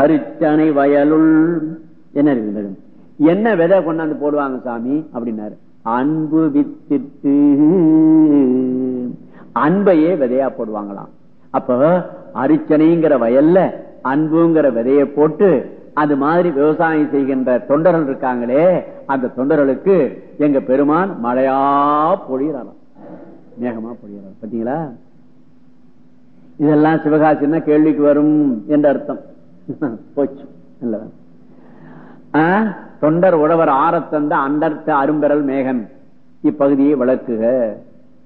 அரிச்சனை வயலுள். என்ன இருக்கு என்ன விதை கொண்டாந்து போடுவாங்க சாமி? அப்படின்னாரு. அன்பு வித்திட்டு. அன்பையே விதையா போடுவாங்களாம். அப்ப அரிச்சனைங்கிற வயல்ல அன்புங்கிற விதைய போட்டு அது மாதிரி விவசாயம் செய்கின்ற தொண்டர்கள் இருக்காங்களே அந்த தொண்டர்களுக்கு எங்க பெருமான் மழையா பொழியறாராம் மேகமா பொழியறார் பாத்தீங்களா இதெல்லாம் சிவகாசின்னா கேள்விக்கு வரும் என்ற அர்த்தம். போச்சு தொண்டர் உழவர் ஆரத்தந்த அண்டர்த்த அரும்பெறல் மேகன் இப்பகுதியை விளக்குக.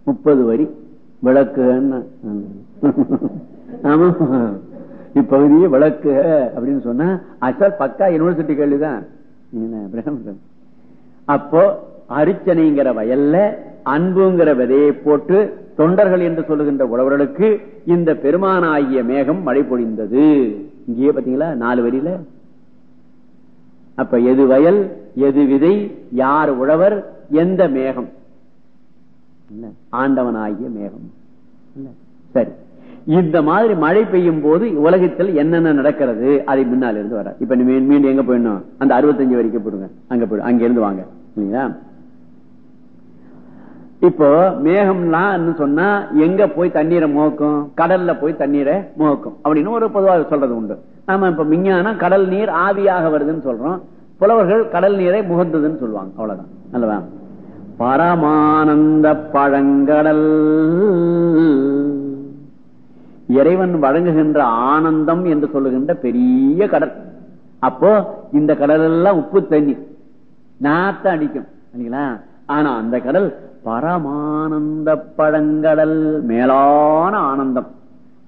முப்பது வரி விளக்குகன்னு. ஆமா. இப்பகுதியை விளக்குக அப்படின்னு சொன்னா அசல் பக்கா யூனிவர்சிட்டி கேள்விதான். அப்போ அரிச்சனைங்கிற வயல்ல அன்புங்கிற விதையை போட்டு தொண்டர்கள் என்று சொல்லுகின்ற உழவர்களுக்கு இந்த பெருமானாகிய மேகம் மழை பொழிந்தது. இங்கேயே பாத்தீங்களா நாலு வரியில. அப்ப எது வயல் எது விதை யார் உழவர் எந்த மேகம்? ஆண்டவனாகிய மேகம். சரி. இந்த மாதிரி மழை பெய்யும் போது உலகத்தில் என்னென்ன நடக்கிறது? அதை முன்னால் இருந்து வர இப்ப மீண்டும் எங்க போயிடணும்? அந்த அறுபத்தஞ்சு வரைக்கும் போடுங்க. அங்க போயிடும் அங்க இருந்து வாங்க. இல்லைங்களா இப்போ மேகம்லாம் சொன்னா எங்க போய் தண்ணீரை மோக்கும்? கடல்ல போய் தண்ணீரை மோக்கும். அப்படின்னு ஒரு பொதுவாக சொல்றது உண்டு. நாம இப்ப விஞ்ஞானம் கடல் நீர் ஆவியாக வருதுன்னு சொல்றோம். புலவர்கள் கடல் நீரை முகந்ததுன்னு சொல்லுவாங்க. அவ்வளவுதான். அல்லவா? பரமானந்த பழங்கடல். இறைவன் வழங்குகின்ற ஆனந்தம் என்று சொல்லுகின்ற பெரிய கடல். அப்போ இந்த கடல் எல்லாம் உப்பு தண்ணி. நாத்த அடிக்கும். இல்லைங்களா? ஆனா அந்த கடல் பரமானந்த பழங்கடல் மேலான ஆனந்தம்.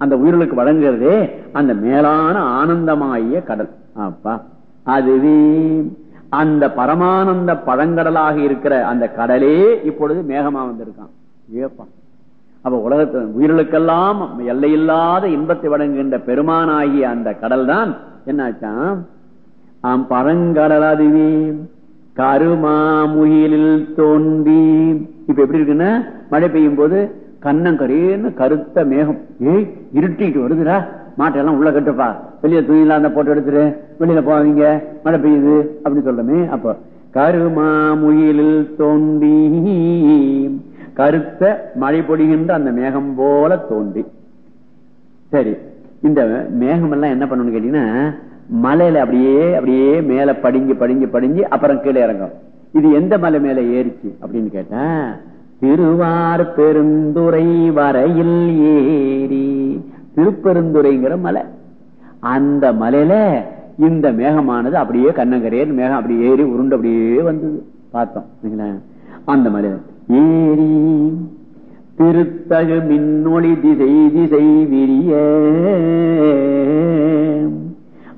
அந்த உயிர்களுக்கு வழங்குறதே அந்த மேலான ஆனந்தமாகிய கடல். அப்பா அதுவே அந்த பரமானந்த பழங்கடலாக இருக்கிற அந்த கடலே இப்பொழுது மேகமா வந்திருக்கான். ஏப்பா. அப்ப உலகத்து உயிர்களுக்கெல்லாம் எல்லையில்லாத இன்பத்தை வழங்குகின்ற பெருமானாகிய அந்த கடல் தான் என்னாச்சான் ஆம் பரங்கடல் அதுவே. கருமாமுயிலில் தோன்றி. இப்ப எப்படி இருக்குன்னா மழை பெய்யும் போது கண்ணங்கரேன்னு கருத்த மேகம். ஏய் இருட்டிட்டு வருதுடா. மாட்டெல்லாம் உள்ள கட்டுப்பா. வெளியே துணியில அந்த போட்டு எடுத்துரு. வெளியில போவீங்க மழை பெய்யுது அப்படின்னு சொல்லமே. அப்ப கருமாமுயிலில் தோன்றி. கருத்த மழை பொடிகின்ற அந்த மேகம் போல தோன்றி. சரி இந்த மேகம் எல்லாம் என்ன பண்ணணும்னு கேட்டீங்கன்னா மலையில அப்படியே அப்படியே மேல படிஞ்சு படிஞ்சு படிஞ்சு அப்புறம் கீழே இறங்கும். இது எந்த மலை மேல ஏறிச்சு அப்படின்னு கேட்டா திருவார் பெருந்துறை வரையில் ஏறி திருப்பெருந்துறைங்கிற மலை. அந்த மலையில இந்த மேகமானது அப்படியே கண்ணங்கரையர் மேகம் அப்படியே ஏறி உருண்டு அப்படியே வந்தது. பார்த்தோம் அந்த மலையில ஏறி திருத்தகு மின்னொளி திசை திசை விரிய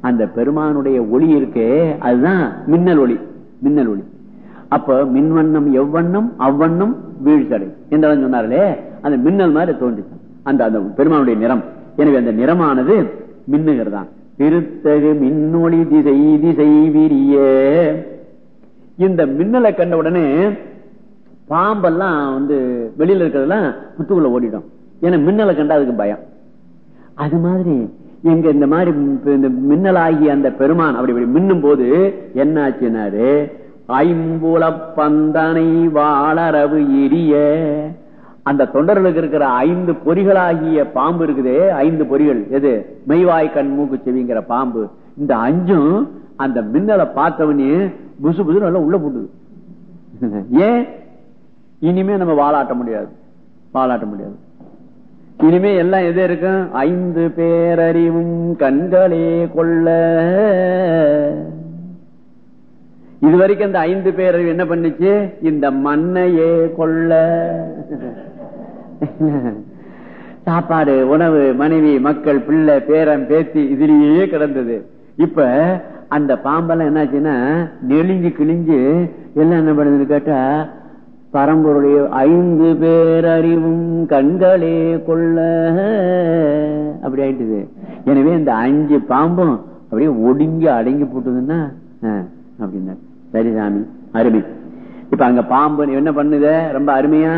அந்த பெருமானுடைய ஒளி இருக்கு அதுதான் மின்னல் ஒளி மின்னல் ஒளி. அப்ப மின்வண்ணம் எவ்வண்ணம் அவ்வண்ணம் வீழ்ச்சடை. என்றாலும் சொன்னார்களே அந்த மின்னல் மாதிரி தோன்றிச்சு அந்த அந்த பெருமானுடைய நிறம். எனவே அந்த நிறமானது மின்னுகிறதான். திருத்தகு மின்னொளி திசை திசை விரிய. இந்த மின்னலை கண்ட உடனே பாம்பெல்லாம் வந்து வெளியில இருக்கிறதெல்லாம் புத்துக்குள்ள ஓடிடும். ஏன்னா மின்னலை கண்டா அதுக்கு பயம். அது மாதிரி எங்க இந்த மாதிரி இந்த மின்னலாகி அந்த பெருமான் அப்படி இப்படி மின்னும் போது என்ன ஆச்சுனாரு ஐம்புல பந்தனை வாழறவு எரிய அந்த தொண்டர்களுக்கு இருக்கிற ஐந்து பொறிகளாகிய பாம்பு இருக்குதே ஐந்து பொறிகள். எது? மெய்வாய் கண் மூக்கு செவிங்கிற பாம்பு. இந்த அஞ்சும் அந்த மின்னலை பார்த்தவனே புசு புசு நல்லா உள்ள போட்டுது. ஏன்? இனிமே நம்ம வாழாட்ட முடியாது. வாழாட்ட முடியாது. இனிமே எல்லாம் எது இருக்கும் ஐந்து பேரறிவும் கண்களே கொள்ள. இதுவரைக்கும் இந்த ஐந்து பேரறிவு என்ன பண்ணுச்சு? இந்த மண்ணையே கொள்ள. சாப்பாடு உணவு மனைவி மக்கள் பிள்ளை பேரன் பேத்தி இதுலயே கிடந்தது. இப்ப அந்த பாம்பெல்லாம் என்னாச்சுன்னா நெளிஞ்சு கிழிஞ்சு எல்லாம் என்ன பண்ணுதுன்னு கேட்டா பரம்பொருளே ஐந்து பேரறிவும் கண்களே கொள்ள. அப்படி ஆயிட்டுது. எனவே இந்த அஞ்சு பாம்பும் அப்படியே ஒடுங்கி அடங்கி போட்டுதுன்னா அப்படின்னா சரி சாமி அருமை. இப்ப அங்க பாம்பு என்ன பண்ணுத? ரொம்ப அருமையா?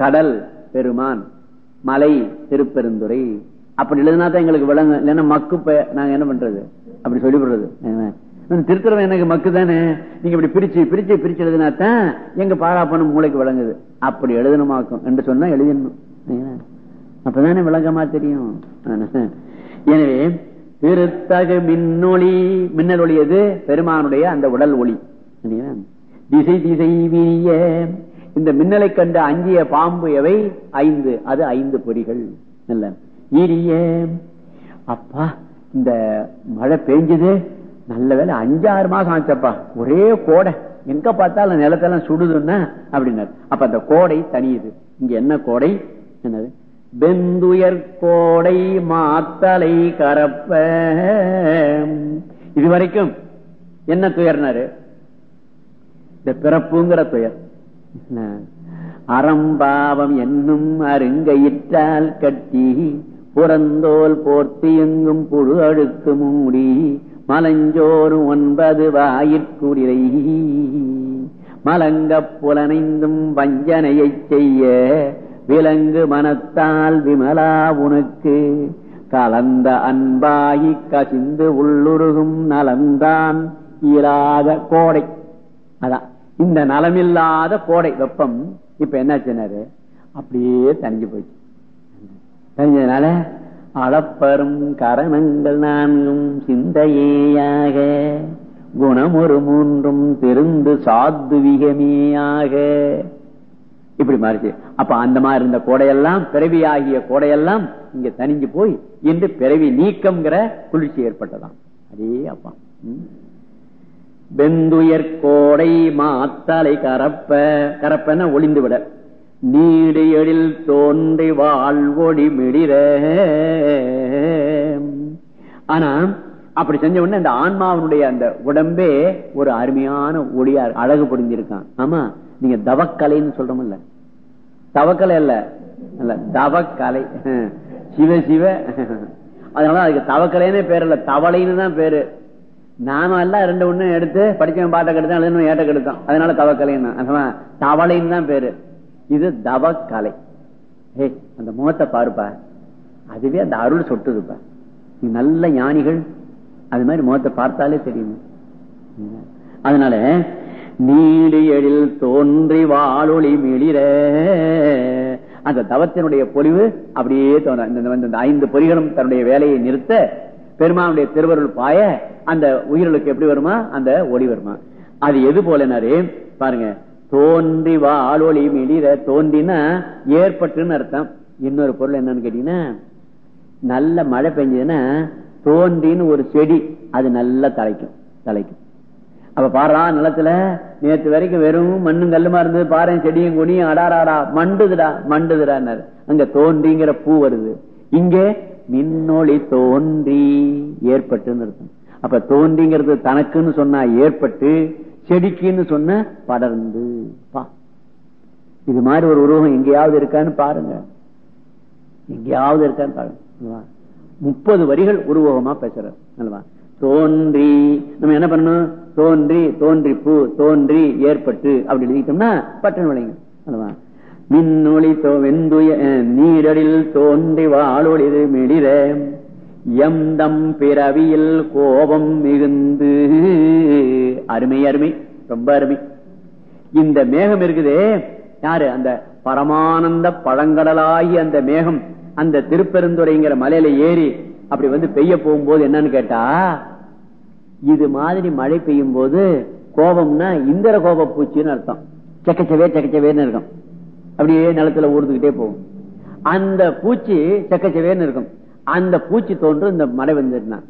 கடல் பெருமான் மலை திருப்பெருந்துறை. அப்படி எழுதினா தான் எங்களுக்கு விளங்கும் இல்லைன்னா மக்கு நாங்க என்ன பண்றது? அப்படி சொல்லி திருத்துறவன் எனக்கு மக்கு தானே? நீங்க இப்படி பிரிச்சு பிரிச்சு பிரிச்சு எழுதினாத்தான் எங்க பாராப்பணம் மூளைக்கு விளங்குது. அப்படி எழுதணுமாக்கும் என்று சொன்னா எழுதணும் அப்பதானே விளக்கமா தெரியும். எனவே திருத்தகு மின்னொளி மின்னல் ஒளி எது? பெருமானுடைய அந்த உடல் ஒளி. திசை திசை வீரிய. இந்த மின்னலை கண்டு அஞ்சிய பாம்பு எவை? ஐந்து. அது ஐந்து பொறிகள். நல்ல ஈரிய அப்பா இந்த மழை பெஞ்சது நல்ல வேலை அஞ்சாறு மாசம் ஆச்சப்பா. ஒரே கோடை. எங்க பார்த்தாலும் நிலத்தெல்லாம் சுடுதுன்னா அப்படின்னாரு. அப்ப அந்த கோடை தனியுது. இங்க என்ன கோடை? என்னது? பெந்துயர் கோடை மாத்தலை கரப்ப. இதுவரைக்கும் என்ன துயர்னாரு? இந்த பிறப்புங்கிற துயர். அறம்பாவம் என்னும் அருங்கையிட்டால் கட்டி புறந்தோல் போர்த்தி எங்கும் புழு அழுத்து மூடி மலஞ்சோறு ஒன்பது வாயிற்குடிரை. மலங்கப் புலனைந்தும் வஞ்சனையைச் செய்ய விலங்கு மனத்தால் விமலா உனக்கு. கலந்த அன்பாகி கசிந்து உள்ளுருகும் நலந்தான் இயலாத கோடை. அதான் இந்த நலமில்லாத கோடை வெப்பம் இப்ப என்னாச்சுனாரு அப்படியே தனிஞ்சு போயிடுச்சு. தனிஞ்சதுனால அளப்பரும் கரணங்கள் நான்கும் சிந்தையேயாக. குணமொரு மூன்றும் திருந்து சாத்துவிகமேயாக இப்படி மாறிச்சு. அப்ப அந்த மாதிரி இருந்த கோடையெல்லாம் பிறவி ஆகிய கோடையெல்லாம் இங்க தனிஞ்சு போய் இன்று பிறவி நீக்கம்ங்கிற குளிர்ச்சி ஏற்பட்டதாம். அதே அப்பா. ம். வெந்துயர் கோடை மாத்தலை கரப்ப கரப்பன ஒளிந்து விட நீடு தோன்றி வாழ்வொடி மிடிர ஆனா அப்படி செஞ்ச உடனே அந்த ஆன்மாவனுடைய அந்த உடம்பே ஒரு அருமையான ஒளியா அழகு புரிஞ்சிருக்கான் ஆமா நீங்க தவக்கலைன்னு சொல்றோம்ல. தவக்கலை இல்ல இல்ல தவக்கலை. சிவ சிவ. அதனால அதுக்கு தவக்கலைன்னு பேர் இல்ல தவளைன்னு தான் பேரு. நாம எல்லாம் ரெண்டு ஒண்ணு எடுத்து படிச்சவன் பாட்டை கெடுத்தான் எழுதணும் ஏட்ட கெடுத்தான். அதனால தவக்கலைன்னு தவளைன்னு தான் பேரு. இது தவக்கலை. ஏய் அந்த முகத்தை பாருப்பா. அதுவே அந்த அருள் சொட்டுதுப்பா. நல்ல ஞானிகள் அது மாதிரி முகத்தை பார்த்தாலே தெரியும். அதனால நீடு எழில் தோன்றி வாழொளி மிளிர. அந்த தவத்தினுடைய பொலிவு அப்படியே தோன்ற இந்த- இந்த ஐந்து பொறிகளும் தன்னுடைய வேலையை நிறுத்த பெருமானுடைய திருவருள் பாய அந்த உயிர்களுக்கு எப்படி வருமா? அந்த ஒளி வருமா? அது எது போலனாரு? பாருங்க. தோன்றி வாழொளி மிளிர தோன்றினா ஏற்பட்டுன்னு அர்த்தம். இன்னொரு பொருள் என்னன்னு கேட்டீங்கன்னா நல்ல மழை பெஞ்சதுன்னா தோன்றின்னு ஒரு செடி அது நல்லா தலைக்கும் தலைக்கும். அப்ப பாரா நிலத்துல நேத்து வரைக்கும் வெறும் மண்ணும் கல்லுமா இருந்தது பாறை செடியும் கொடியும் அடாராடா மண்டுதுடா மண்டுதுடா அங்க தோன்றிங்கிற பூ வருது. இங்க மின்னொளி தோன்றி ஏற்பட்டுன்னு இருக்கும் அப்ப தோன்றிங்கிறது தனக்குன்னு சொன்னா ஏற்பட்டு செடிக்குன்னு சொன்ன படர்ந்து. பா. இது மாதிரி ஒரு உருவம் எங்கேயாவது இருக்கான்னு பாருங்க. எங்கேயாவது இருக்கான்னு பாருங்க. முப்பது வரிகள் உருவகமா பேசுறார். அல்லவா? தோன்றி. நம்ம என்ன பண்ணணும்? தோன்றி தோன்றி பூ தோன்றி ஏற்பட்டு அப்படி எழுதிட்டோம்னா பட்டன் விளைங்க அல்லவா? மின்னொளி தோ வெந்துய நீரடில் தோன்றி வாழொளிது மெளிர. எந்தம் பிறவியில் கோபம் மிகுந்து. அருமை அருமை ரொம்ப அருமை. இந்த மேகம் இருக்குதே யாரு? அந்த பரமானந்த பழங்கடலாகி அந்த மேகம் அந்த திருப்பெருந்துறைங்கிற மலையில ஏறி அப்படி வந்து பெய்ய போகும்போது என்னன்னு கேட்டா இது மாதிரி மழை பெய்யும் போது கோபம்னா இந்திர கோப பூச்சின்னு அர்த்தம். செக்கச்சவே செக்கச்சவேன்னு இருக்கும். அப்படியே நிலத்துல ஊர்ந்துகிட்டே போகும். அந்த பூச்சி செக்கச்சவேன்னு இருக்கும். அந்த பூச்சி தோன்று இந்த மலை வந்துருந்தா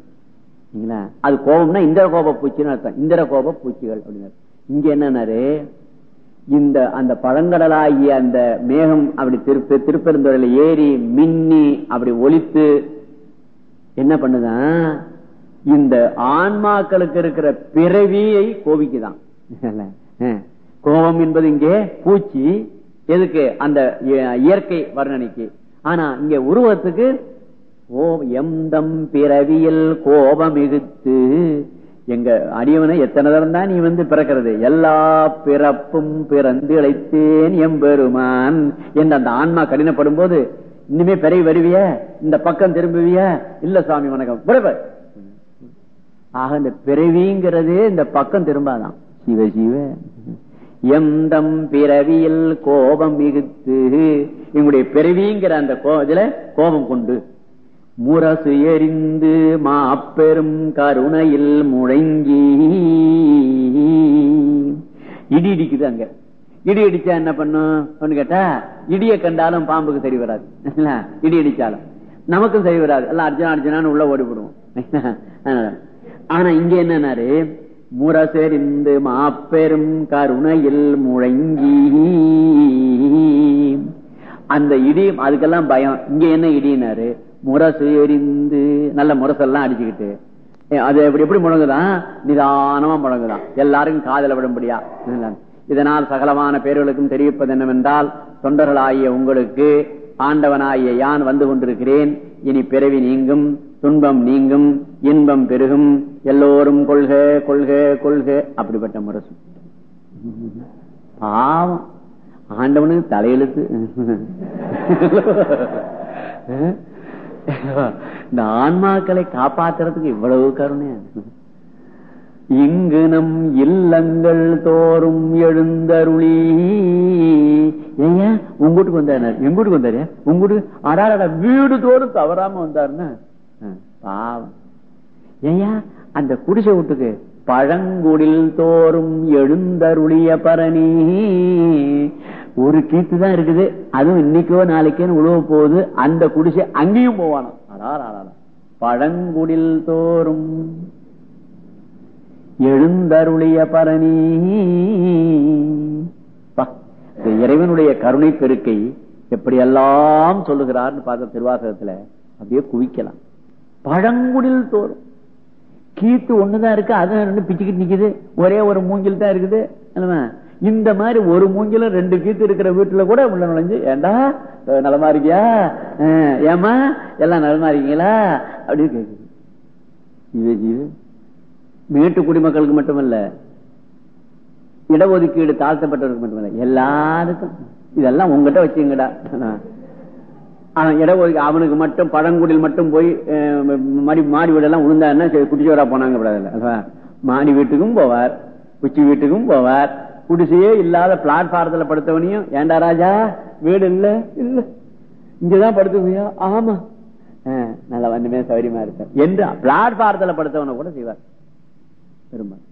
அது கோபம்னா இந்திர கோப பூச்சின்னு அர்த்தம். இந்திர கோப பூச்சிகள் அப்படின்னு இங்க என்னன்னாரு? இந்த அந்த பழங்கடலாகிய அந்த மேகம் அப்படி திருப்பி திருப்பெருந்துறையில ஏறி மின்னி அப்படி ஒழித்து என்ன பண்ணுதான் இந்த ஆன்மாக்களுக்கு இருக்கிற பிறவியை கோபிக்குதான். கோபம் என்பது இங்கே பூச்சி எதுக்கு? அந்த இய- இயற்கை வர்ணனைக்கு. ஆனா இங்க உருவத்துக்கு ஓ எந்தம் பிறவியில் கோபம் மிகுத்து எங்க அடியவனை எத்தனை தரம் தான் நீ வந்து பிறக்கிறது? எல்லா பிறப்பும் பிறந்து இழைத்தேன் எம்பெருமான் என்று அந்த ஆன்மா கடினப்படும் போது இனிமே பிறகு வருவிய? இந்த பக்கம் திரும்புவிய? இல்ல சுவாமி வணக்கம். விரைவு. ஆக இந்த பிறவிங்கிறது இந்த பக்கம் திரும்பாதான். சிவ சிவ எந்தம் பிறவியில் கோபம் மிகுத்து எங்களுடைய பிறவிங்கிற அந்த கோபத்துல கோபம் கொண்டு முரசு எரிந்து மாப்பெரும் கருணையில் முழங்கி. இடி இடிக்குது அங்க. இடி இடிச்சா என்ன பண்ணும்? கேட்டா இடிய கண்டாலும் பாம்புக்கு சரி வராது. இடி இடிச்சாலும். நமக்கும் சரி வராது. எல்லாம் அர்ஜுனா அர்ஜுனான்னு உள்ள ஓடிவிடுவோம். ஆனா இங்க என்னன்னாரு? முரசெறிந்து மாப்பெரும் கருணையில் முழங்கி. அந்த இடி அதுக்கெல்லாம் பயம். இங்க என்ன இடினாரு? முரசு எரிந்து நல்ல முரசெல்லாம் அடிச்சுக்கிட்டு அது எப்படி எப்படி முழங்குதான் நிதானமா முழங்குதான் எல்லாருக்கும் காதல விடும்படியா? இதனால் சகலமான பேர்களுக்கும் தெரிவிப்பது என்னவென்றால் தொண்டர்களாகிய உங்களுக்கு ஆண்டவனாகிய யான் வந்து கொண்டிருக்கிறேன். இனி பிறவி நீங்கும் துன்பம் நீங்கும் இன்பம் பெருகும். எல்லோரும் கொள்க கொள்க கொள்க. அப்படிப்பட்ட முரசு. பாவம். ஆண்டவனுக்கு தலையெழுத்து. இந்த ஆன்மாக்களை காப்பாத்துறதுக்கு இவ்வளவு கருணையா இங்கு நம் இல்லங்கள் தோறும் எழுந்தருளி. ஏங்க உங்கூட்டுக்கு வந்தாரு எங்கூட்டுக்கு வந்தாரு? உங்கூட்டு அடாடா வீடு தோறும் தவறாம வந்தாருன்னு பாவம். ஏயா அந்த குடிசை வீட்டுக்கு பழங்குடில் தோறும் எழுந்தருளிய பரணி. ஒரு கீத்து தான் இருக்குது அதுவும் இன்னைக்கோ நாளைக்கேன்னு உழுவ போகுது அந்த குடிசை அங்கேயும் போவானோ? பழங்குடில் தோறும் எழுந்தருளிய பரணி. இறைவனுடைய கருணை பெருக்கை எப்படியெல்லாம் சொல்லுகிறார்னு பார்த்த திருவாசகத்துல அப்படியே குவிக்கலாம். பழங்குடில் தோறும். கீத்து ஒண்ணுதான் இருக்கு அது பிச்சுக்கிட்டு நிக்குது. ஒரே ஒரு மூங்கில் தான் இருக்குது இந்த மாதிரி ஒரு மூங்கில ரெண்டு கீத்து இருக்கிற வீட்டுல கூட உள்ள நுழைஞ்சு ஏண்டா நலமா இருக்கியா? ஏமா ஏம்மா? எல்லாம் நலமா இருக்கீங்களா? அப்படின்னு கேக்குது. மேட்டு குடிமக்களுக்கு மட்டுமல்ல இடஒதுக்கீடு தாழ்த்தப்பட்டவருக்கு மட்டுமல்ல எல்லாருக்கும். இதெல்லாம் உங்ககிட்ட வச்சுங்கடா. அவன் இடஒதுக்கி அவனுக்கு மட்டும் பழங்குடியில் மட்டும் போய் மாடி மாடி வீடெல்லாம் உளுந்தாருன்னா சரி குடிச்சவரா போனாங்க மாடி வீட்டுக்கும் போவார் குச்சி வீட்டுக்கும் போவார் குடிசையே இல்லாத பிளாட்பாரத்துல படுத்தவனையும் ஏண்டா ராஜா வீடு இல்ல? இல்ல. இங்கதான் படுத்துவியா ஆமா. நல்லா வந்துமே சௌரியமா இருக்க என்று பிளாட்பாரத்துல படுத்தவனை கூட செய்வார். பெரும்பாலும்.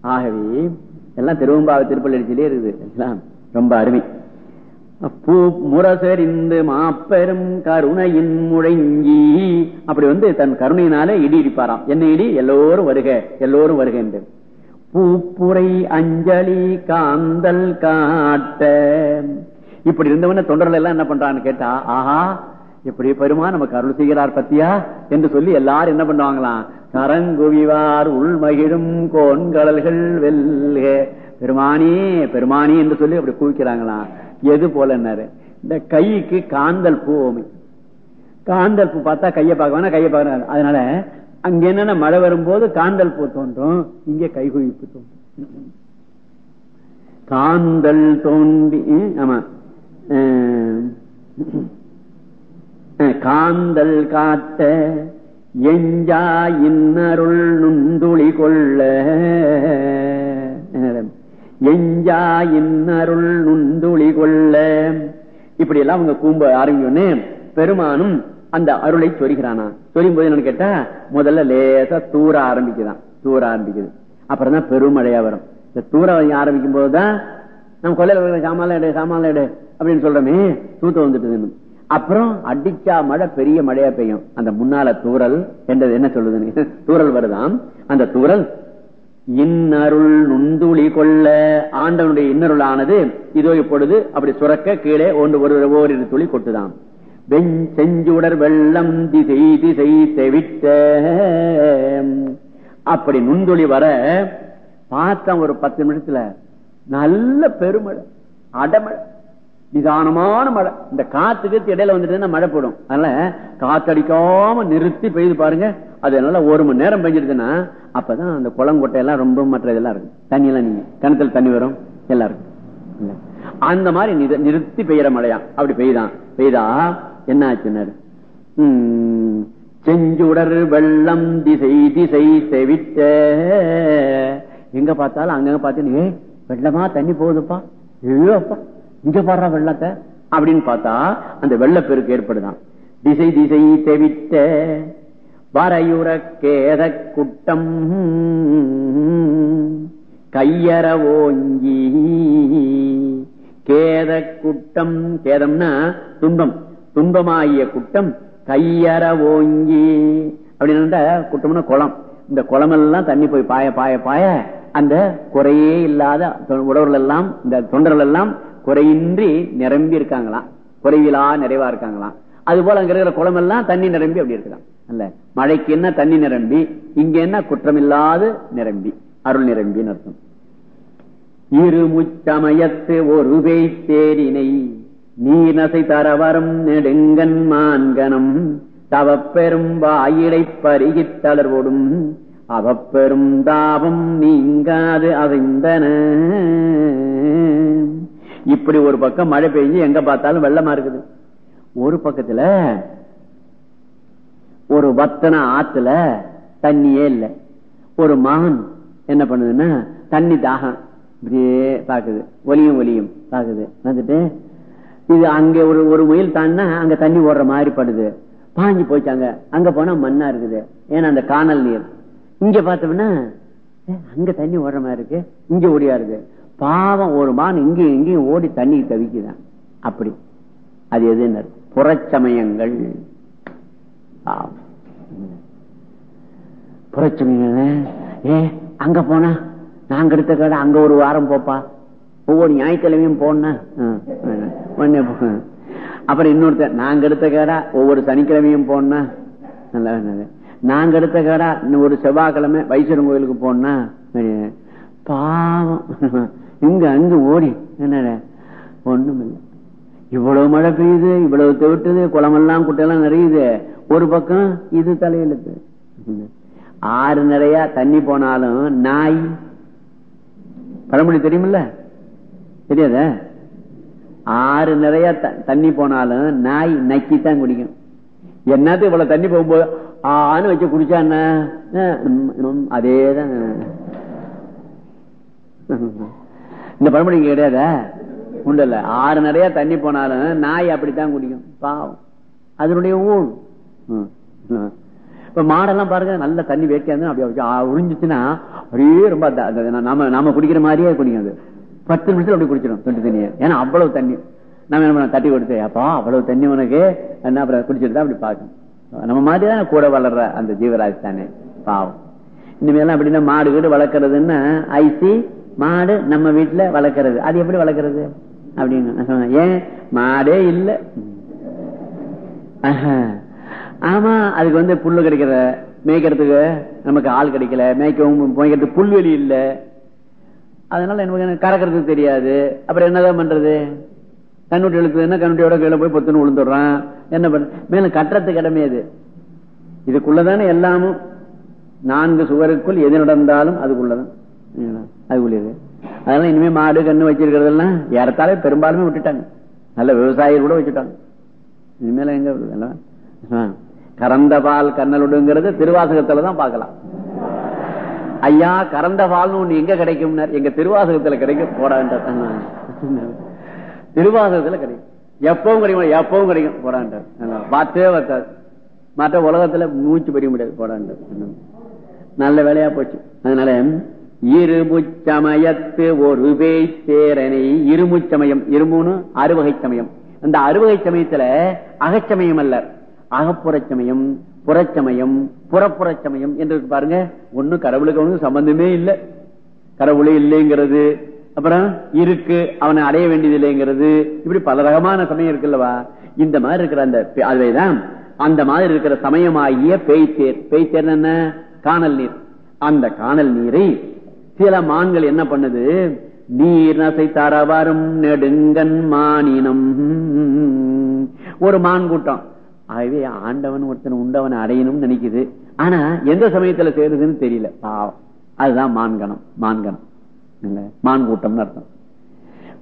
ஆகவே எல்லாம் திருவம்பாவை திருப்பள்ளிச்சிலே இருக்குது. எல்லாம் ரொம்ப அருமை. பூ முரசறிந்து மாப்பெரும் கருணையின் முழங்கி அப்படி வந்து தன் கருணையினால இடி இடிப்பாராம் என்ன இடி எல்லோரும் வருக எல்லோரும் வருக என்று. பூப்புரை அஞ்சலி காந்தல் காட்ட. இப்படி இருந்தவன தொண்டர்கள் எல்லாம் என்ன பண்றான்னு கேட்டா ஆஹா இப்படி பெருமா நமக்கு அருள் செய்கிறார் பத்தியா? என்று சொல்லி எல்லாரும் என்ன பண்ணுவாங்களாம்? கரங்குவிவார் உள்மகிழும் கோண்கடல்கள் வெல்க. பெருமானி பெருமானி என்று சொல்லி அப்படி குவிக்கிறாங்களாம். எது போல இந்த கைக்கு காந்தல் பூ காந்தல் பூ பார்த்தா கையை பார்க்க வேணா கையை பார்க்க அதனால அங்க என்னன்னா மழை வரும்போது காந்தல் பூ தோன்றும் இங்க கைகுவிப்பு தோன்றும். காந்தல் தோண்டி ஆமா. அஹ், காந்தல் காட்ட எஞ்சா இன்னருள் நுந்துளி கொள்ள. எஞ்சா இன்னருள் நுந்துளி கொள்ள. இப்படி எல்லாம் அவங்க கூம்ப ஆரம்பிக்கணும்னு பெருமானும் அந்த அருளை சொரிகிறானா சொரியும் போது என்னன்னு கேட்டா முதல்ல லேசா தூர ஆரம்பிக்குதான். தூர ஆரம்பிக்குது. அப்புறம் தான் பெருமழையா வரும். இந்த தூர ஆரம்பிக்கும் போதுதான் நம்ம கொள்ளையில சாமான் எடு சாமான் எடு அப்படின்னு சொல்றோமே தூத்த வந்துட்டு அப்புறம் அடிச்சா மழை பெரிய மழையா பெய்யும். அந்த முன்னால தூரல் என்றது என்ன சொல்லுது தூரல் வருதாம். அந்த தூரல் இன்னருள் நுந்துளி கொள்ள ஆண்டவனுடைய இன்னருளானது இதோ இப்பொழுது அப்படி சுரக்க கீழே ஒன்று ஒரு ஓரிரு துளி கொட்டுதான் செஞ்சுடர் வெள்ளம் திசை திசை தெவிட்ட. அப்படி நுண்தொழி வர பார்த்தேன் ஒரு பத்து நிமிஷத்துல. நல்ல பெருமழை அடமழை நிதானமான மழை. இந்த காத்துக்கு இடையில வந்துட்டு மழை போடும். அதனால காத்தடிக்காம நிறுத்தி பெய்து பாருங்க. அது நல்லா ஒரு மணி நேரம் பெஞ்சிருச்சுன்னா அப்பதான் அந்த குளங்கொட்டையெல்லாம் ரொம்ப மற்ற இதெல்லாம் இருக்கும். தண்ணி எல்லாம் நீங்க கிணத்துல தண்ணி வரும் எல்லாம் இருக்கும். அந்த மாதிரி நிறுத்தி பெய்யற மழையா? அப்படி பெய்தான். பெய்தா என்ன ஆச்சுன்னாரு உம், செஞ்சுடர் வெள்ளம் திசை திசை செவிட்ட. எங்க பார்த்தாலும் அங்கங்க பார்த்தீங்கன்னா ஏ வெள்ளமா? தண்ணி போகுதுப்பா. ஐயோ இங்க பாடுற வெள்ளத்தை. அப்படின்னு பார்த்தா அந்த வெள்ளப்பெருக்கு ஏற்படுதான். திசை திசை தெவிட்ட வரையுற கேத குட்டம். கையற ஓங்கி. கேத குட்டம் கேதம்னா துன்பம். துன்பமாகிய குட்டம் கையற ஓங்கி. அப்படின்னு குட்டம்னா குளம். இந்த குளமெல்லாம் தண்ணி போய் பாய பாய பாய அந்த குறையே இல்லாத உடவர்கள் எல்லாம் இந்த தொண்டர்கள் எல்லாம் குறையின்றி நிரம்பி இருக்காங்களாம். குறைவிலா நிறைவா இருக்காங்களாம். அது போல அங்க இருக்கிற குளம் எல்லாம் தண்ணி நிரம்பி அப்படி இருக்கலாம் அல்ல மழைக்கு என்ன தண்ணி நிரம்பி இங்க என்ன குற்றமில்லாது நிரம்பி அருள் நிரம்பின்னு அர்த்தம். இருமுச்சமயத்து ஒரு தேரினை நீனசை தரவரம் நெடுங்கன் மான்கனம் தவப்பெரும் வாயிலை பருகித் தளர்வோடும் அவப்பெரும் தாபம் நீங்காது அசைந்தன. இப்படி ஒரு பக்கம் மழை பெய்ஞ்சு எங்க பார்த்தாலும் வெள்ளமா இருக்குது. ஒரு பக்கத்துல ஒரு வத்தன ஆத்துல தண்ணியே இல்லை. ஒரு மகன் என்ன பண்ணுதுன்னா தண்ணி தாகம் இப்படியே பாக்குது ஒலியும் ஒலியும் பாக்குது வந்துட்டு இது அங்க ஒரு ஒரு முயல் தாண்டினா அங்க தண்ணி ஓடுற மாதிரி படுது. பாஞ்சு போச்சாங்க அங்க போனா மண்ணா இருக்குது. ஏன்னா அந்த காணல் நீர். இங்க பார்த்தோம்னா அங்க தண்ணி ஓடுற மாதிரி இருக்கு. இங்க ஓடியாருது பாவம் ஒரு மான் இங்கேயும் இங்கேயும் ஓடி தண்ணி தவிக்குதான். அப்படி. அது எதுன்னு புறச்சமயங்கள் புறச்சமயங்கள் ஏ அங்க போனா நாங்க எடுத்த கடை அங்க ஒரு வாரம் போப்பா. ஒவ்வொரு ஞாயிற்றுக்கிழமையும் போன அப்புறம் இன்னொருத்தர் நாங்க எடுத்த கேடா ஒவ்வொரு சனிக்கிழமையும் போனா நல்லா நாங்க எடுத்த கேடா இன்னும் ஒரு செவ்வாய்க்கிழமை வைசரம் கோயிலுக்கு போனா பாவம். இங்க அங்க ஓடி என்ன ஒண்ணுமில்லை. இவ்வளவு மழை பெய்யுது இவ்வளவு தவிட்டுது குளமெல்லாம் குட்டையெல்லாம் நிறையுது. ஒரு பக்கம் இது தலையெழுத்து. ஆறு நிறைய தண்ணி போனாலும் நாய். பழமொழி தெரியுமில்ல? தெரியாத? ஆறு நிறைய தண்ணி போனாலும் நாய் நக்கித்தான் குடிக்கும். என்னது இவ்வளவு தண்ணி போகும்போது ஆன்னு வச்சு குடிச்சா என்ன? அதேதான். இந்த பழமொழி இங்க கிடையாதா? ஆறு நிறைய தண்ணி போனாலும் நாய் அப்படித்தான் குடிக்கும். பாவம். அதனுடைய ஊழ் இப்ப மாடெல்லாம் பாருங்க நல்ல தண்ணி வேட்டியா இருந்தா அப்படியே உறிஞ்சிச்சுன்னா அப்படியே ரொம்ப நாம நாம குடிக்கிற மாதிரியே குடிக்கும் அது. பத்து நிமிஷத்துல அப்படி குடிச்சிடும் தொண்டு தண்ணியை. ஏன்னா அவ்வளவு தண்ணி. நம்ம என்ன பண்ண தட்டி கொடுத்து அப்பா அவ்வளவு தண்ணி உனக்கு. என்ன அப்புறம் குடிச்சிட்டு தான் அப்படி பார்க்கணும். நம்ம மாதிரி தான் கூட வளர்ற அந்த ஜீவராஜ் தானே. பாவம். இனிமேலாம் அப்படின்னா மாடு வீடு வளர்க்கறதுன்னா ஐசி மாடு நம்ம வீட்டுல வளர்க்கறது. அது எப்படி வளர்க்கறது? அப்படின்னு. ஏன்? மாடே இல்ல. ஆமா அதுக்கு வந்து புல்லு கிடைக்கிற மேய்க்கிறதுக்கு நமக்கு ஆள் கிடைக்கல. மேய்க்கவும் மேய்க்கிறதுக்கு புல்வெளி இல்ல. அதனால எனக்கு கறக்கிறது தெரியாது. அப்புறம் என்னதான் பண்றது? கண்ணுட்டி எழுத்துதுன்னா கண்ணுட்டியோட கீழே போய் பொத்துன்னு விழுந்துடுறான் என்ன பண்ண மேலும் கட்டுறதுக்கு இடமே அது. இதுக்குள்ளதானே எல்லாமும் நான்கு சுவருக்குள் எது நடந்தாலும் அதுக்குள்ளதான். அதுக்குள்ளது அதனால இனிமே மாடு கண்ணு வச்சிருக்கிறதெல்லாம் ஏறத்தாலே பெரும்பாலுமே விட்டுட்டாங்க. நல்ல விவசாயிகள் கூட வச்சுட்டாங்க. இனிமேல எங்க கறந்த பால் கண்ணலுடுங்கிறது திருவாசகத்துலதான் பாக்கலாம் பார்க்கலாம். ஐயா கறந்த பால்னு ஒண்ணு எங்க கிடைக்கும் எங்க திருவாசகத்துல கிடைக்கும். போடான்ற திருவாசகத்துல கிடைக்கும். எப்பவும் கிடைக்கும்? எப்பவும் கிடைக்கும். போடாண்டார் பார்த்தே பார்த்தார் மற்ற உலகத்துல மூச்சு பெரிய முடியாது. போடாண்டார் நல்ல வேலையா போச்சு. அதனால இருமுச்சமயத்து ஒரு பேரனை இருமுச்சமயம். இருமுன்னு அறுவகை சமயம் அந்த அறுவகை சமயத்துல அகச்சமயம் அல்ல அகப்புற சமயம் புறச்சமயம் புறப்புறச்சமயம் என்று பாருங்க. ஒன்னும் கடவுளுக்கு ஒண்ணு சம்பந்தமே இல்லை. கடவுளே இல்லைங்கிறது. அப்புறம் இருக்கு அவனை அடைய வேண்டியது இல்லைங்கிறது. இப்படி பல ரகமான சமயம் இருக்குல்லவா? இந்த மாதிரி இருக்கிற அந்த பே- அதுதான் அந்த மாதிரி இருக்கிற சமயமாகிய பேய்த்தேர். பேய்த்தேர் என்ன? காணல் நீர். அந்த காணல் நீரை சில மான்கள் என்ன பண்ணுது? நீர் நசை தரவரும் நெடுங்கன் மானினம். ஒரு மான் கூட்டம். ஆகவே ஆண்டவன் ஒருத்தன் உண்டவன் அடையணும்னு நினைக்குது. ஆனா எந்த சமயத்துல சேருதுன்னு தெரியல. பாவம். அதுதான் மான்கணம். மான்கணம். மான் கூட்டம்னு அர்த்தம்.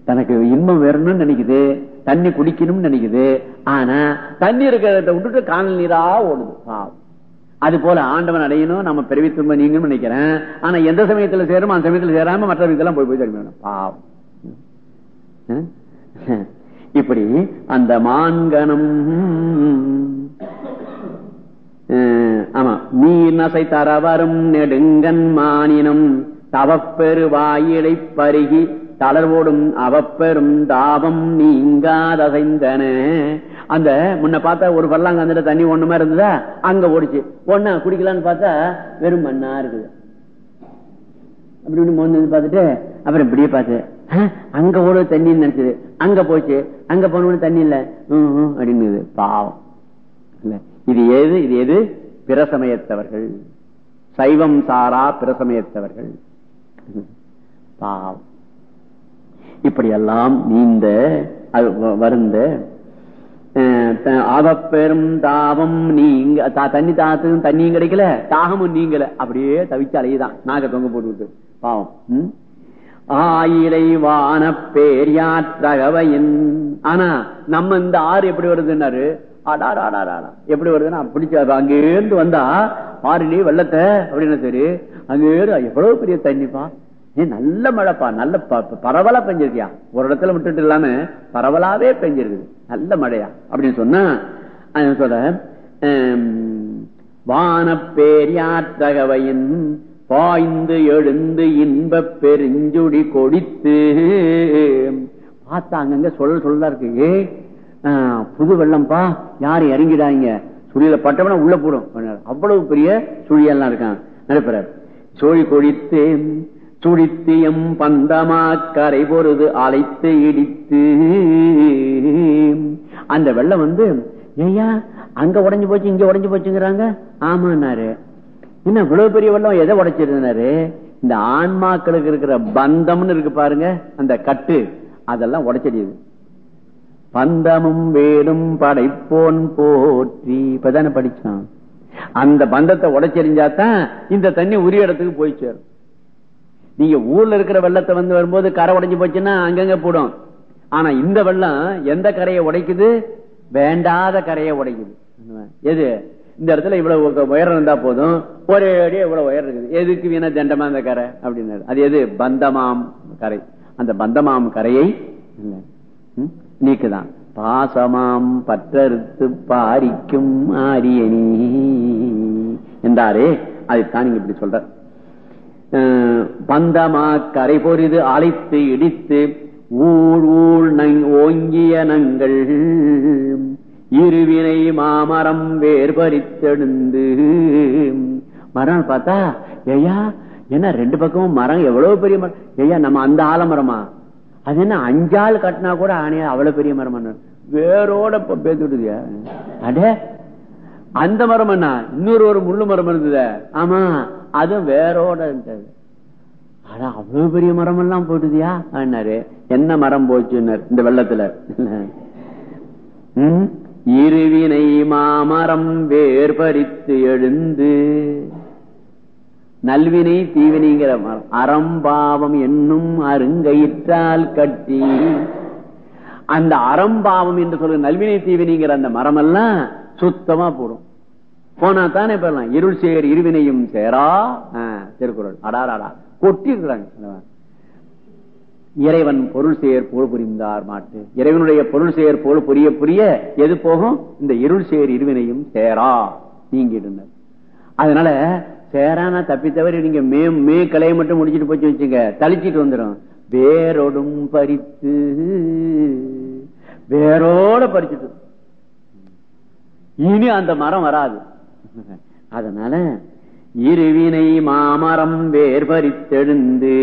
தனக்கு இன்பம் வேணும்னு நினைக்குது. தண்ணி குடிக்கணும்னு நினைக்குது. ஆனா தண்ணி இருக்கிறத விட்டுட்டு காணல் நீரா ஓடுது. பாவம். அது போல ஆண்டவன் அடையணும். நம்ம பிறவி திரும்ப நீங்கன்னு நினைக்கிறேன். ஆனா எந்த சமயத்துல சேரும் அந்த சமயத்துல சேராம மற்ற சமயத்தெல்லாம் போய் போய் தெரியும் பாவம். இப்படி அந்த மான்கனம் ஆமா. நீர் நசை தரவரும் நெடுங்கன் மானினம். தவப்பெரு வாயிலை பருகி தளர்வோடும் அவப்பெரும் தாபம் நீங்காதசைந்தன. அந்த முன்ன பார்த்தா ஒரு பல்லாங்க அந்த தண்ணி ஒண்ணுமா இருந்ததா? அங்க ஓடிச்சு. பொண்ணா குடிக்கலான்னு பார்த்தா வெறும் மண்ணா இருக்குது. அப்படி இப்படி மோந்து பார்த்துட்டு அப்புறம் இப்படியே பார்த்து அங்க ஓட தண்ணி நினைச்சது. அங்க போச்சு. அங்க போன தண்ணி இல்ல. அப்படின்னு பாவம். இல்ல. இது எது? இது எது? பிரசமயத்தவர்கள். சைவம் சாரா பிரசமயத்தவர்கள். பாவம். இப்படியெல்லாம் நீந்த அது வ- வருந்த அஹ், அவப்பெரும் தாபம் நீங்க தா- தண்ணி தாத்தும் தண்ணியும் கிடைக்கல தாகமும் நீங்கல. அப்படியே தவிச்சு அலையுதான் நாக தொங்க போட்டுவிட்டு. பாவம். ஆயிரை ஆயிலை வான பேரியாற்றகவையின். ஆனா நம்ம இந்த ஆறு எப்படி வருதுன்னாரு? ஆடார் ஆடார் ஆடா எப்படி வருதுன்னா பிடிச்ச அங்கேருந்து வந்தா ஆறுலி வெள்ளத்தை அப்படின்னு சரி அங்கேருந்து எவ்வளவு பெரிய தண்ணிப்பா? ஏ நல்ல மழைப்பா நல்ல ப- பரவலா பெஞ்சிருக்கியா? ஒரு இடத்துல விட்டுட்டு இல்லாம பரவலாவே பெஞ்சிருக்குது. நல்ல மழையா. அப்படின்னு சொன்னா அவன் சொல்ற வானப்பேரியாற்றகவையின் பாய்ந்து எழுந்து இன்ப பெருஞ்சுடி கொடித்து. பார்த்தாங்க சொல்ல சொல்லா இருக்கு. ஏ புது வெள்ளம்பா யாரு இறங்கிடாங்க சுழியில பட்டவன உள்ள போடும். அவ்வளவு பெரிய சுழியெல்லாம் இருக்கான். நினைப்பார் சோழி கொடித்து சுடித்தியம் பந்தமா கரை பொருது அழைத்து இடித்து. அந்த வெள்ளம் வந்து ஏய்யா அங்க உடஞ்சு போச்சு இங்க உடஞ்சு போச்சுங்கிறாங்க. ஆமாண்ணாரு என்ன இவ்வளவு பெரிய வெள்ளம் எதை உடைச்சிருந்தாரு? இந்த ஆன்மாக்களுக்கு இருக்கிற பந்தம்னு இருக்கு பாருங்க அந்த கட்டு. அதெல்லாம் உடைச்சடியுது பந்தமும் வேடும் படைப்போன் போற்றி. இப்பதானே படிச்சான் அந்த பந்தத்தை உடைச்செறிஞ்சாதான் இந்த தண்ணி உரிய இடத்துக்கு போய் சேரும். நீங்க ஊர்ல இருக்கிற வெள்ளத்தை வந்து வரும்போது கரை உடைஞ்சு போச்சுன்னா அங்கங்க போடும். ஆனா இந்த வெள்ளம் எந்த கரையை உடைக்குது? வேண்டாத கரையை உடைக்குது. எது? இந்த இடத்துல இவ்வளவு உயரம் இருந்தா போதும். ஒரே அடியே இவ்வளவு உயரம் இருக்குது. எதுக்கு வீணா தண்டமா அந்த கரை? அப்படின்னாரு அது எது? பந்தமாம் கரை. அந்த பந்தமாம் கரையை நீக்குதான். பாசமாம் பற்றறுத்து பாரிக்கும் ஆரியணி என்றாரே. அதைத்தான் நீங்க இப்படி சொல்ற அஹ், பந்தமா கரை பொறிது அழைத்து இடித்து ஊழ் ஊழ் ஓங்கிய நங்கள். இருவினை மாமரம் வேர் பறித்தெழுந்து மரம் பார்த்தா ஐயா என்ன ரெண்டு பக்கமும் மரம் எவ்வளவு பெரிய மரம்? ஐயா நம்ம அந்த ஆலமரமா அது என்ன அஞ்சாள் கட்டினா கூட ஆணையா அவ்வளவு பெரிய மரம் வேரோட பேத்துடுதியா அடே அந்த மரம் என்ன? இன்னொரு ஒரு முள்ளு மரம் இருந்தத? ஆமா அது வேரோட இருந்தது. ஆனா அவ்வளவு பெரிய மரம் எல்லாம் போட்டுதியா? ஆனாரு என்ன மரம் போச்சுன்னாரு இந்த வெள்ளத்துல? இருவினை மாமரம் வேர் பறித்து எழுந்து நல்வினை தீவினைங்கிற மரம் அறம்பாவம் என்னும் அருங்கயிற்றால் கட்டி அந்த அறம்பாவம் என்று சொல்ற நல்வினை தீவினைங்கிற அந்த மரம் எல்லாம் சுத்தமா போடும். போனா தானே போயிடலாம் இருள் சேர் இருவினையும் சேரா திருக்குறள். அடாராடா கொட்டி இருக்கிறாங்க இறைவன் பொருள் செயற் போல் புரிந்தார் மாட்டு. இறைவனுடைய பொருள் செயற் போல் புரிய புரிய எது போகும்? இந்த இருள் சேர் இருவினையும் சேரா. நீங்கிடுனர். அதனால சேரானா தப்பி தவறி நீங்க மே மே கலையை மட்டும் முடிச்சிட்டு போச்சு வச்சுங்க. தளிச்சிட்டு வந்துடும் வேரோடும் பறித்து வேரோட பறிச்சுட்டு. இனி அந்த மரம் வராது. அதனால இருவினை மாமரம் வேர் பறித்தெழுந்து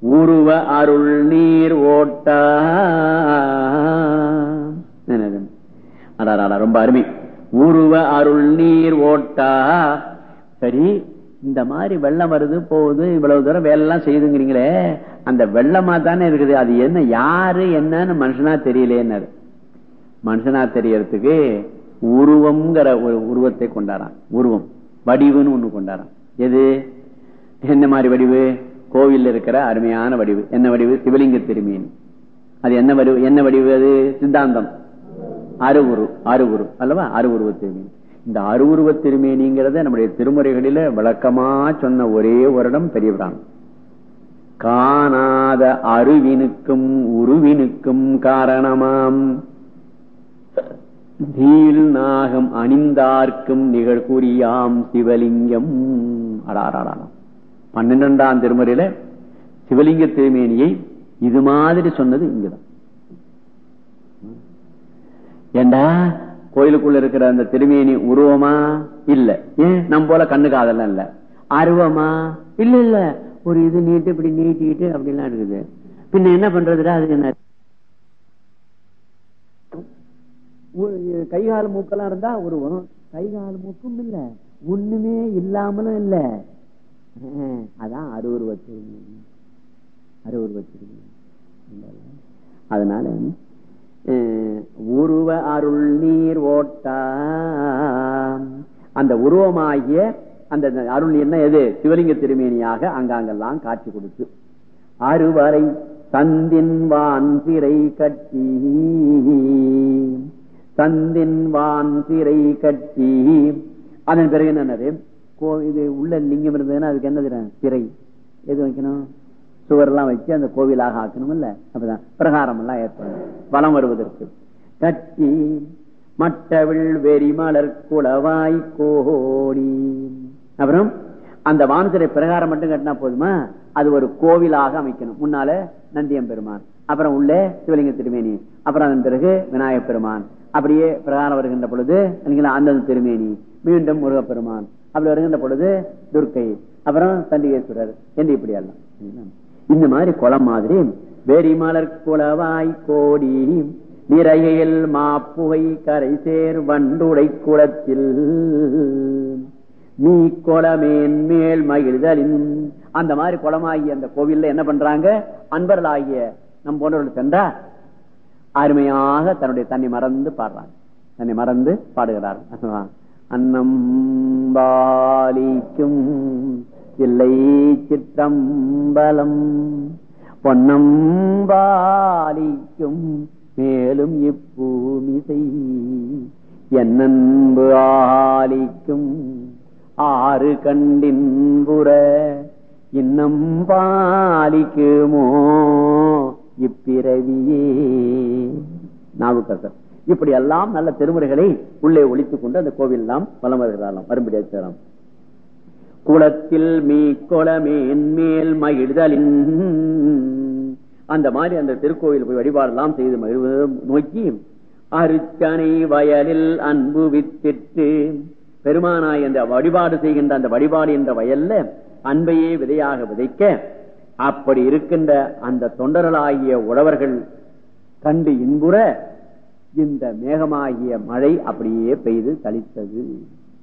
உருவ அருள் நீர் ஓட்டா. என்னது? ரொம்ப அருமை. உருவ அருள் நீர் ஓட்டா. சரி இந்த மாதிரி வெள்ளம் வருது போகுது இவ்வளவு தூரம் வேலை எல்லாம் அந்த வெள்ளமா தானே இருக்குது அது என்ன யாரு என்னன்னு மனுஷனா தெரியலேன்னாரு. மனுஷனா தெரியறதுக்கு உருவம்ங்கிற ஒரு உருவத்தை கொண்டாராம். உருவம் வடிவுன்னு ஒண்ணு கொண்டாராம். எது? என்ன மாதிரி வடிவு? கோவில் இருக்கிற அருமையான வடிவு. என்ன வடிவு? சிவலிங்க திருமீன். அது என்ன வடிவு? என்ன வடிவு அது? சித்தாந்தம். அருவுரு அருவுரு. அல்லவா? அருவுருவ திருமீன். இந்த அருவுருவ திருமேனிங்கிறத நம்முடைய திருமுறைகளில விளக்கமா சொன்ன ஒரே வருடம் பெரிய பிராணம். காணாத அருவினுக்கும் உருவினுக்கும் காரணமாம். தீல் நாகம் அணிந்தார்க்கும் நிகழ்கூறியாம் சிவலிங்கம். அடாராடாம் பன்னிரெண்டாம் திருமுறையில சிவலிங்க திருமேனியை இது மாதிரி சொன்னது இங்குதான். ஏண்டா? கோயிலுக்குள்ள இருக்கிற அந்த திருமேனி உருவமா? இல்ல. ஏன்? நம்ம போல கண்ணுக்கு அதெல்லாம் இல்ல. அருவமா இல்ல இல்ல. ஒரு இது நீட்டு இப்படி நீட்டிட்டு அப்படிலாம் இருக்குது. பின்ன என்ன பண்றதுடா? அது என்ன? கைகால மூக்கெல்லாம் இருந்தா உருவம். கைகால மூக்கும் இல்ல. ஒண்ணுமே இல்லாமலும் இல்ல. அதான் அருவுருவ திருமேனி அருவுருவ திருமேனி அதனால உருவ அருள் நீர் ஓட்டா. அந்த உருவமாகிய அந்த அருள் என்ன எது? சிவலிங்க திருமேனியாக அங்காங்கெல்லாம் காட்சி கொடுத்து அறுவரை தந்தின் வான் சிறை கட்டி தந்தின் வான் சிறை கட்டி. அதன் பிறகு என்னது? கோ இது உள்ள லிங்கம் இருந்ததுன்னா அதுக்கு என்ன சிறை எது வைக்கணும்? சுவரெல்லாம் வச்சு அந்த கோவிலாக ஆக்கணும் இல்ல அப்பதான் பிரகாரம் எல்லாம் ஏற்படும். வளம் வருவதற்கு. கட்டி மட்டவிள் வெறிமலர் குளவாய் கோடி. அப்புறம் அந்த வானசிறை பிரகாரம் மட்டும் கட்டினா போதுமா? அது ஒரு கோவிலாக அமைக்கணும். முன்னால நந்தியம் பெருமான். அப்புறம் உள்ளே சிவலிங்க திருமேனி. அப்புறம் அதன் பிறகு விநாயகப் பெருமான். அப்படியே பிரகாரம் வருகின்ற பொழுது அந்த திருமேனி. மீண்டும் முருகப்பெருமான் அப்படி வருகின்ற பொழுது துர்க்கை அப்புறம் சண்டிகேஸ்வரர் என்று இப்படி எல்லாம் இந்த மாதிரி குளம் மாதிரி வெறிமலர் குளவாய் கோடி நிறையில் மாப்புகை கரை சேர் வண்டுடை குளத்தில். நீ குளமேன் மேல் மகிழ்தலின். அந்த மாதிரி குளமாகிய அந்த கோவில்ல என்ன பண்றாங்க? அன்பர்கள் ஆகிய நம் போன்றவர்கள் சென்றா அருமையாக தன்னுடைய தன்னை மறந்து பாடுறாங்க. தன்னை மறந்து பாடுகிறார்கள். அன்னம் பாலிக்கும் இல்லை சிற்றம்பலம் பொன்னம்பாலிக்கும் மேலும் இப்பூமிசை. என்னன்பு ஆலிக்கும் ஆறு கண்டின்புற இன்னம் பாலிக்குமோ இப்பிறவியே. நாவுக்கசர் இப்படி எல்லாம் நல்ல திருமுறைகளை உள்ளே ஒழித்துக் கொண்டு அந்த கோவில் எல்லாம் வலம் வருகிறாராம் வரும்படியாக குளத்தில் மீ கொளமேன் மேல் மகிழ்தலின். அந்த மாதிரி அந்த திருக்கோவில் போய் வழிபாடெல்லாம் செய்து நோக்கி அருச்சனை வயலில் அன்பு வித்திட்டு பெருமானாய் அந்த வழிபாடு செய்கின்ற அந்த வழிபாடு என்ற வயல்ல அன்பையே விதையாக விதைக்க அப்படி இருக்கின்ற அந்த தொண்டர்களாகிய உழவர்கள் கண்டு இன்புற இந்த மேகமாகிய மழை அப்படியே பெய்து தளித்தது.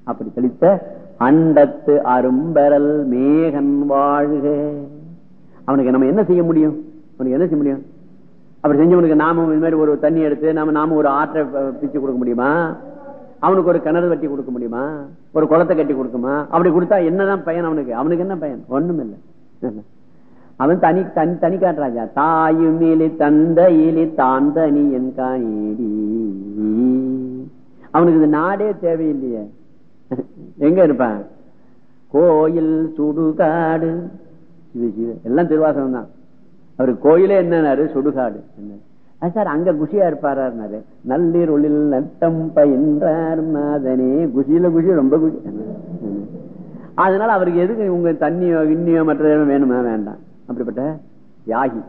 அப்படி தெளித்த அண்டத்து அரும்பரல் மேகன் வாழ்க. அவனுக்கு நம்ம என்ன செய்ய முடியும்? அவனுக்கு என்ன செய்ய முடியும்? அப்படி செஞ்சவனுக்கு நாம இது மாதிரி ஒரு தண்ணி எடுத்து நாம நாம ஒரு ஆற்றை பிச்சு கொடுக்க முடியுமா? அவனுக்கு ஒரு கிணறு வெட்டி கொடுக்க முடியுமா? ஒரு குளத்தை கட்டி கொடுக்குமா? அப்படி கொடுத்தா என்னதான் பயன் அவனுக்கு? அவனுக்கு என்ன பயன்? ஒண்ணும் இல்லை அவன் தனி தனி தனி காட்டுறாஜா தாயும் இலி தந்த இலி தான் தனி என் காணி அவனுக்கு இது நாடே தேவையில்லையே. எங்க இருப்பான்? கோயில் சுடுகாடு. எல்லாம் திருவாசனம் தான். அவரு கோயிலே என்னன்னாரு? சுடுகாடு. என்ன? சார் அங்க குஷியா இருப்பாரு நல்லீர் ஒளில் நட்டம் பயின்றார் மாதனே. குஷியில குஷி ரொம்ப குஷி. அதனால அவருக்கு எதுக்கு உங்க தண்ணியோ இன்னியோ மற்ற வேணுமா? வேண்டாம். அப்படிப்பட்ட யாகி